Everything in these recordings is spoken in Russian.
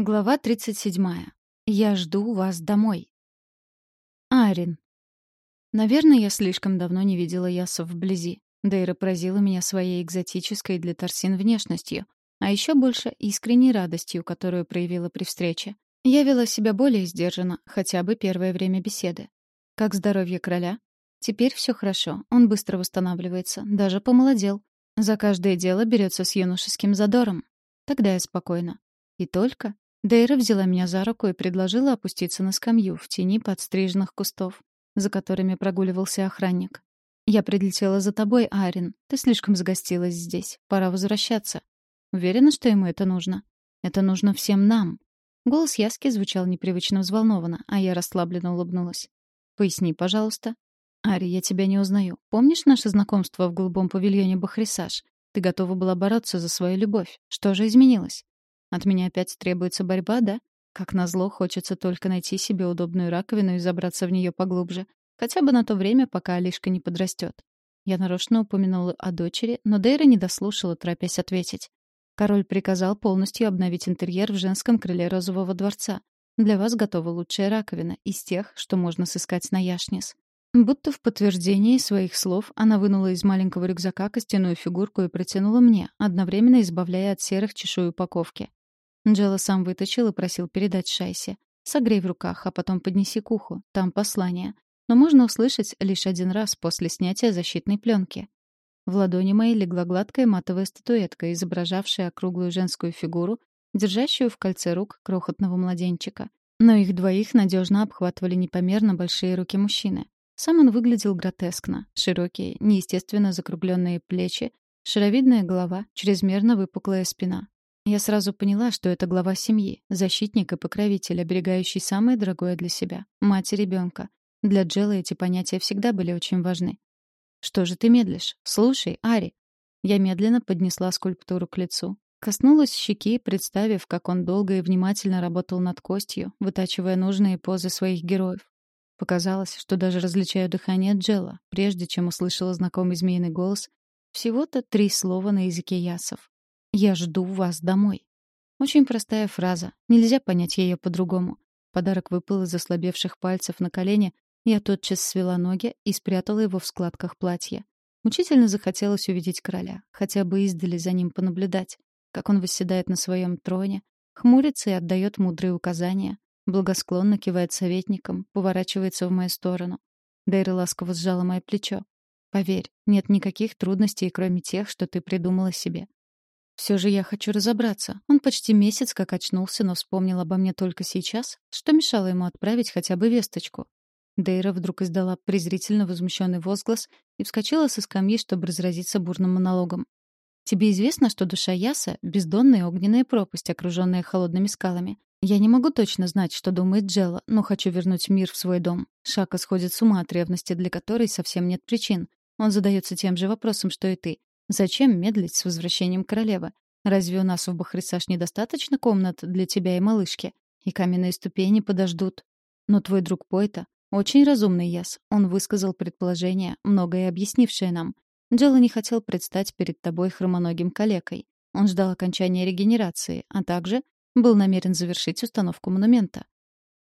Глава 37. Я жду вас домой. Арин. Наверное, я слишком давно не видела Ясов вблизи. Дейра поразила меня своей экзотической для торсин внешностью, а еще больше искренней радостью, которую проявила при встрече. Я вела себя более сдержанно, хотя бы первое время беседы. Как здоровье короля? Теперь все хорошо, он быстро восстанавливается, даже помолодел. За каждое дело берется с юношеским задором. Тогда я спокойна. И только Дейра взяла меня за руку и предложила опуститься на скамью в тени подстриженных кустов, за которыми прогуливался охранник. «Я прилетела за тобой, Арин. Ты слишком загостилась здесь. Пора возвращаться. Уверена, что ему это нужно? Это нужно всем нам». Голос Яски звучал непривычно взволнованно, а я расслабленно улыбнулась. «Поясни, пожалуйста». «Ари, я тебя не узнаю. Помнишь наше знакомство в голубом павильоне Бахрисаж? Ты готова была бороться за свою любовь. Что же изменилось?» От меня опять требуется борьба, да? Как назло, хочется только найти себе удобную раковину и забраться в нее поглубже. Хотя бы на то время, пока Алишка не подрастет. Я нарочно упомянула о дочери, но Дейра не дослушала, торопясь ответить. Король приказал полностью обновить интерьер в женском крыле Розового дворца. Для вас готова лучшая раковина из тех, что можно сыскать на Яшнис. Будто в подтверждении своих слов она вынула из маленького рюкзака костяную фигурку и протянула мне, одновременно избавляя от серых чешуй упаковки. Джелла сам вытащил и просил передать Шайсе. «Согрей в руках, а потом поднеси к уху. Там послание. Но можно услышать лишь один раз после снятия защитной пленки». В ладони моей легла гладкая матовая статуэтка, изображавшая округлую женскую фигуру, держащую в кольце рук крохотного младенчика. Но их двоих надежно обхватывали непомерно большие руки мужчины. Сам он выглядел гротескно. Широкие, неестественно закругленные плечи, шаровидная голова, чрезмерно выпуклая спина. Я сразу поняла, что это глава семьи, защитник и покровитель, оберегающий самое дорогое для себя — мать и ребенка. Для Джелла эти понятия всегда были очень важны. «Что же ты медлишь? Слушай, Ари!» Я медленно поднесла скульптуру к лицу. Коснулась щеки, представив, как он долго и внимательно работал над костью, вытачивая нужные позы своих героев. Показалось, что даже различаю дыхание Джелла, прежде чем услышала знакомый змеиный голос. Всего-то три слова на языке ясов. «Я жду вас домой». Очень простая фраза. Нельзя понять ее по-другому. Подарок выпал из ослабевших пальцев на колени. Я тотчас свела ноги и спрятала его в складках платья. Мучительно захотелось увидеть короля, хотя бы издали за ним понаблюдать, как он восседает на своем троне, хмурится и отдает мудрые указания, благосклонно кивает советникам, поворачивается в мою сторону. Дейра ласково сжала мое плечо. «Поверь, нет никаких трудностей, кроме тех, что ты придумала себе. Все же я хочу разобраться. Он почти месяц как очнулся, но вспомнил обо мне только сейчас. Что мешало ему отправить хотя бы весточку? Дейра вдруг издала презрительно возмущенный возглас и вскочила со скамьи, чтобы разразиться бурным монологом. «Тебе известно, что душа Яса — бездонная огненная пропасть, окруженная холодными скалами. Я не могу точно знать, что думает Джелла, но хочу вернуть мир в свой дом. Шака сходит с ума от ревности, для которой совсем нет причин. Он задается тем же вопросом, что и ты. Зачем медлить с возвращением королевы? Разве у нас в Бахрисаж недостаточно комнат для тебя и малышки? И каменные ступени подождут. Но твой друг Пойта очень разумный яс. Он высказал предположение, многое объяснившее нам. Джелла не хотел предстать перед тобой хромоногим калекой. Он ждал окончания регенерации, а также был намерен завершить установку монумента.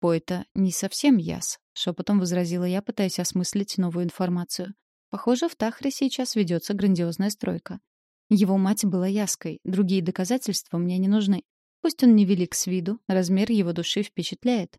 Пойта не совсем яс, шепотом возразила я, пытаясь осмыслить новую информацию. Похоже, в Тахре сейчас ведется грандиозная стройка. Его мать была яской, другие доказательства мне не нужны. Пусть он невелик с виду, размер его души впечатляет.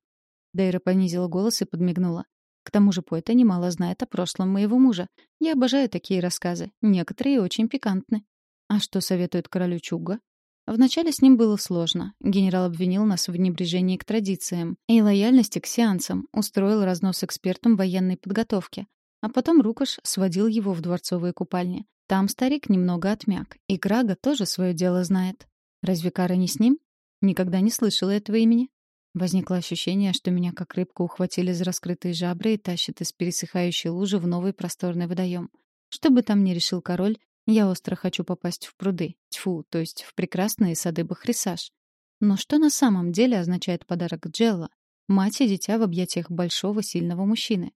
Дейра понизила голос и подмигнула. К тому же поэта немало знает о прошлом моего мужа. Я обожаю такие рассказы. Некоторые очень пикантны. А что советует королю Чуга? Вначале с ним было сложно. Генерал обвинил нас в небрежении к традициям и лояльности к сеансам, устроил разнос экспертам военной подготовки. А потом Рукаш сводил его в дворцовые купальни. Там старик немного отмяк, и Крага тоже свое дело знает. Разве Кара не с ним? Никогда не слышала этого имени. Возникло ощущение, что меня как рыбку ухватили за раскрытые жабры и тащат из пересыхающей лужи в новый просторный водоем. Что бы там ни решил король, я остро хочу попасть в пруды. Тьфу, то есть в прекрасные сады Бахрисаж. Но что на самом деле означает подарок Джелла? Мать и дитя в объятиях большого, сильного мужчины.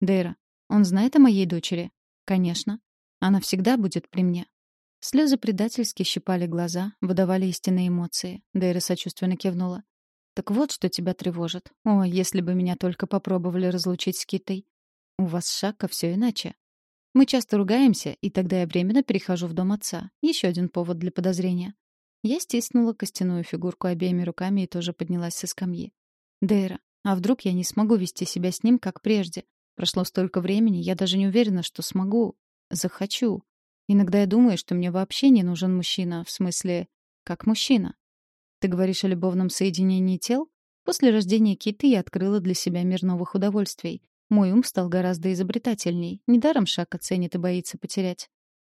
Дейра, он знает о моей дочери? Конечно. Она всегда будет при мне. Слезы предательски щипали глаза, выдавали истинные эмоции. Дейра сочувственно кивнула. Так вот, что тебя тревожит. О, если бы меня только попробовали разлучить с Китой. У вас с Шакко все иначе. Мы часто ругаемся, и тогда я временно перехожу в дом отца. Еще один повод для подозрения. Я стиснула костяную фигурку обеими руками и тоже поднялась со скамьи. Дейра, а вдруг я не смогу вести себя с ним, как прежде? Прошло столько времени, я даже не уверена, что смогу. Захочу. Иногда я думаю, что мне вообще не нужен мужчина, в смысле, как мужчина. Ты говоришь о любовном соединении тел? После рождения Киты я открыла для себя мир новых удовольствий. Мой ум стал гораздо изобретательней. Недаром шаг оценит и боится потерять.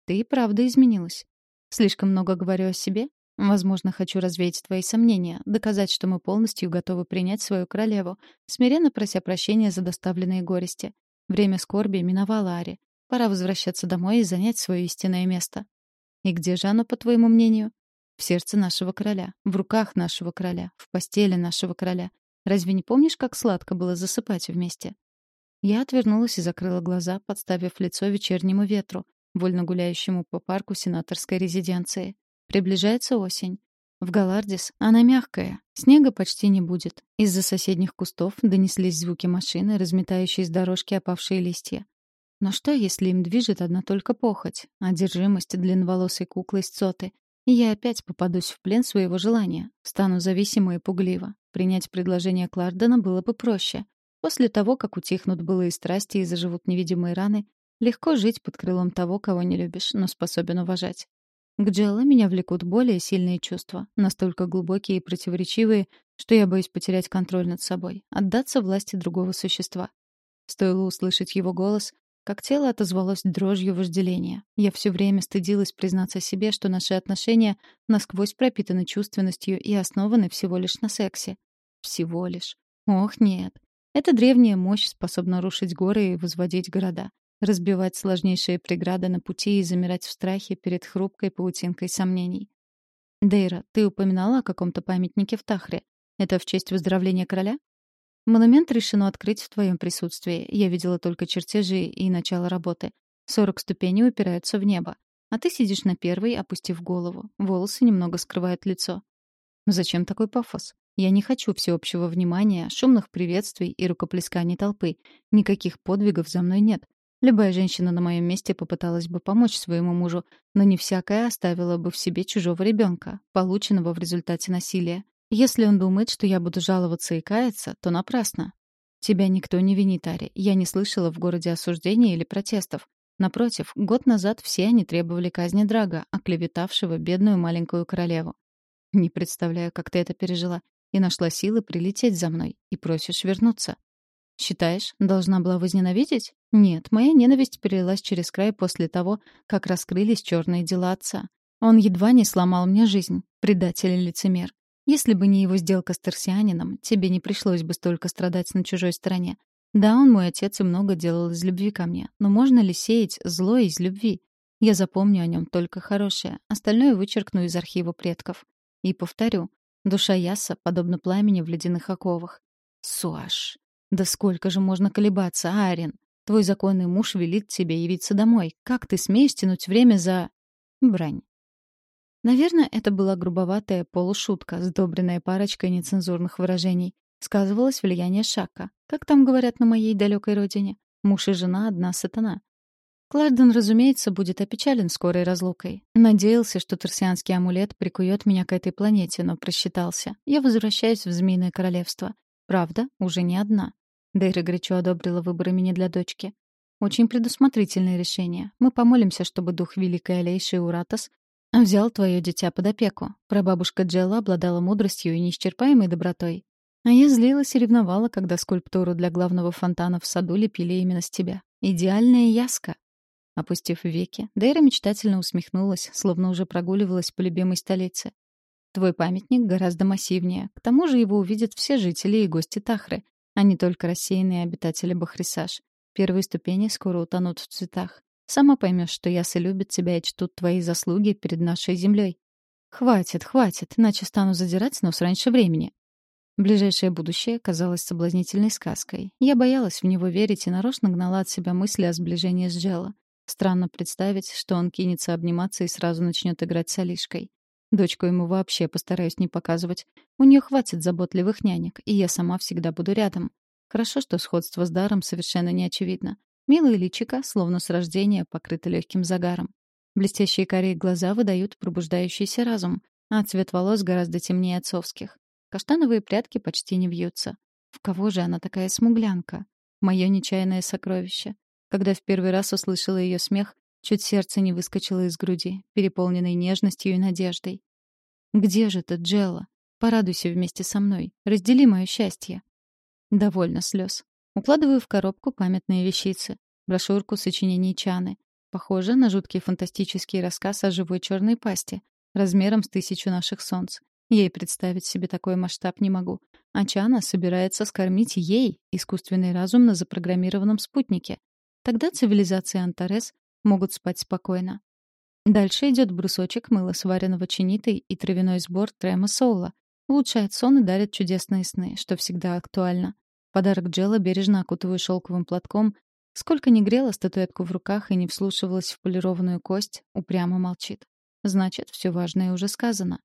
Ты и правда изменилась. Слишком много говорю о себе? Возможно, хочу развеять твои сомнения, доказать, что мы полностью готовы принять свою королеву, смиренно прося прощения за доставленные горести. Время скорби миновало Ари. Пора возвращаться домой и занять свое истинное место. И где же оно, по твоему мнению? В сердце нашего короля, в руках нашего короля, в постели нашего короля. Разве не помнишь, как сладко было засыпать вместе? Я отвернулась и закрыла глаза, подставив лицо вечернему ветру, вольно гуляющему по парку сенаторской резиденции. Приближается осень. В Галардис она мягкая, снега почти не будет. Из-за соседних кустов донеслись звуки машины, разметающей с дорожки опавшие листья. Но что, если им движет одна только похоть, одержимость длинноволосой куклы с цоты, и я опять попадусь в плен своего желания, стану зависимой и пуглива. Принять предложение Клардена было бы проще. После того, как утихнут былые страсти и заживут невидимые раны, легко жить под крылом того, кого не любишь, но способен уважать. К Джелла меня влекут более сильные чувства, настолько глубокие и противоречивые, что я боюсь потерять контроль над собой, отдаться власти другого существа. Стоило услышать его голос, как тело отозвалось дрожью вожделения. Я все время стыдилась признаться себе, что наши отношения насквозь пропитаны чувственностью и основаны всего лишь на сексе. Всего лишь. Ох, нет. Эта древняя мощь способна рушить горы и возводить города, разбивать сложнейшие преграды на пути и замирать в страхе перед хрупкой паутинкой сомнений. Дейра, ты упоминала о каком-то памятнике в Тахре. Это в честь выздоровления короля? Монумент решено открыть в твоем присутствии. Я видела только чертежи и начало работы. Сорок ступеней упираются в небо. А ты сидишь на первой, опустив голову. Волосы немного скрывают лицо. Зачем такой пафос? Я не хочу всеобщего внимания, шумных приветствий и рукоплесканий толпы. Никаких подвигов за мной нет. Любая женщина на моем месте попыталась бы помочь своему мужу, но не всякая оставила бы в себе чужого ребенка, полученного в результате насилия. Если он думает, что я буду жаловаться и каяться, то напрасно. Тебя никто не винит, Ари. Я не слышала в городе осуждения или протестов. Напротив, год назад все они требовали казни Драга, оклеветавшего бедную маленькую королеву. Не представляю, как ты это пережила. И нашла силы прилететь за мной. И просишь вернуться. Считаешь, должна была возненавидеть? Нет, моя ненависть перелилась через край после того, как раскрылись черные дела отца. Он едва не сломал мне жизнь, предатель и лицемер. Если бы не его сделка с Терсианином, тебе не пришлось бы столько страдать на чужой стороне. Да, он мой отец и много делал из любви ко мне, но можно ли сеять зло из любви? Я запомню о нем только хорошее, остальное вычеркну из архива предков. И повторю, душа Яса подобна пламени в ледяных оковах. Суаш. Да сколько же можно колебаться, Арен? Твой законный муж велит тебе явиться домой. Как ты смеешь тянуть время за... брань? Наверное, это была грубоватая полушутка, сдобренная парочкой нецензурных выражений. Сказывалось влияние Шака. Как там говорят на моей далекой родине? Муж и жена — одна сатана. Кларден, разумеется, будет опечален скорой разлукой. Надеялся, что торсианский амулет прикует меня к этой планете, но просчитался. Я возвращаюсь в Змеиное Королевство. Правда, уже не одна. Дейра горячо одобрила выбор имени для дочки. Очень предусмотрительное решение. Мы помолимся, чтобы дух Великой Алейши Уратас Взял твое дитя под опеку. Прабабушка Джелла обладала мудростью и неисчерпаемой добротой. А я злилась и ревновала, когда скульптуру для главного фонтана в саду лепили именно с тебя. Идеальная яска. Опустив веки, Дейра мечтательно усмехнулась, словно уже прогуливалась по любимой столице. Твой памятник гораздо массивнее. К тому же его увидят все жители и гости Тахры, а не только рассеянные обитатели Бахрисаж. Первые ступени скоро утонут в цветах. Сама поймешь, что ясы любят тебя и чтут твои заслуги перед нашей землей. Хватит, хватит, иначе стану задирать нос раньше времени. Ближайшее будущее казалось соблазнительной сказкой. Я боялась в него верить и нарочно гнала от себя мысли о сближении с Джелло. Странно представить, что он кинется обниматься и сразу начнет играть с Алишкой. Дочку ему вообще постараюсь не показывать. У нее хватит заботливых нянек, и я сама всегда буду рядом. Хорошо, что сходство с даром совершенно не очевидно. Милые личика, словно с рождения, покрыты легким загаром. Блестящие корей глаза выдают пробуждающийся разум, а цвет волос гораздо темнее отцовских. Каштановые прядки почти не вьются. В кого же она такая смуглянка? Мое нечаянное сокровище. Когда в первый раз услышала ее смех, чуть сердце не выскочило из груди, переполненной нежностью и надеждой. «Где же ты, Джелла? Порадуйся вместе со мной. Раздели мое счастье». Довольно слез. Укладываю в коробку памятные вещицы. Брошюрку сочинений Чаны. Похоже на жуткий фантастический рассказ о живой черной пасти, размером с тысячу наших солнц. Ей представить себе такой масштаб не могу. А Чана собирается скормить ей искусственный разум на запрограммированном спутнике. Тогда цивилизации Антарес могут спать спокойно. Дальше идет брусочек мыла, сваренного чинитой, и травяной сбор Трема Соула. Улучшает сон и дарит чудесные сны, что всегда актуально. Подарок Джелла бережно окутываю шелковым платком. Сколько ни грела статуэтку в руках и не вслушивалась в полированную кость, упрямо молчит. Значит, все важное уже сказано.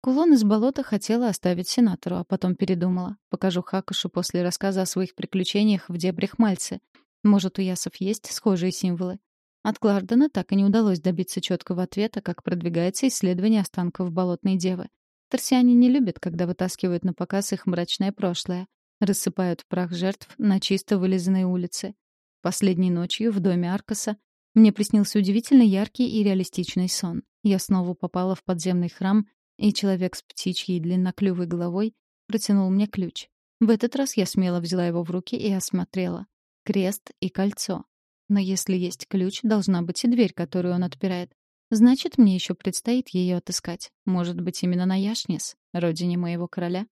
Кулон из болота хотела оставить сенатору, а потом передумала. Покажу Хакушу после рассказа о своих приключениях в дебрях Мальцы. Может, у ясов есть схожие символы. От Клардена так и не удалось добиться четкого ответа, как продвигается исследование останков болотной девы. Торсиане не любят, когда вытаскивают на показ их мрачное прошлое рассыпают прах жертв на чисто вылизанной улице. Последней ночью в доме Аркаса мне приснился удивительно яркий и реалистичный сон. Я снова попала в подземный храм, и человек с птичьей длинноклювой головой протянул мне ключ. В этот раз я смело взяла его в руки и осмотрела. Крест и кольцо. Но если есть ключ, должна быть и дверь, которую он отпирает. Значит, мне еще предстоит ее отыскать. Может быть, именно на Яшнис, родине моего короля?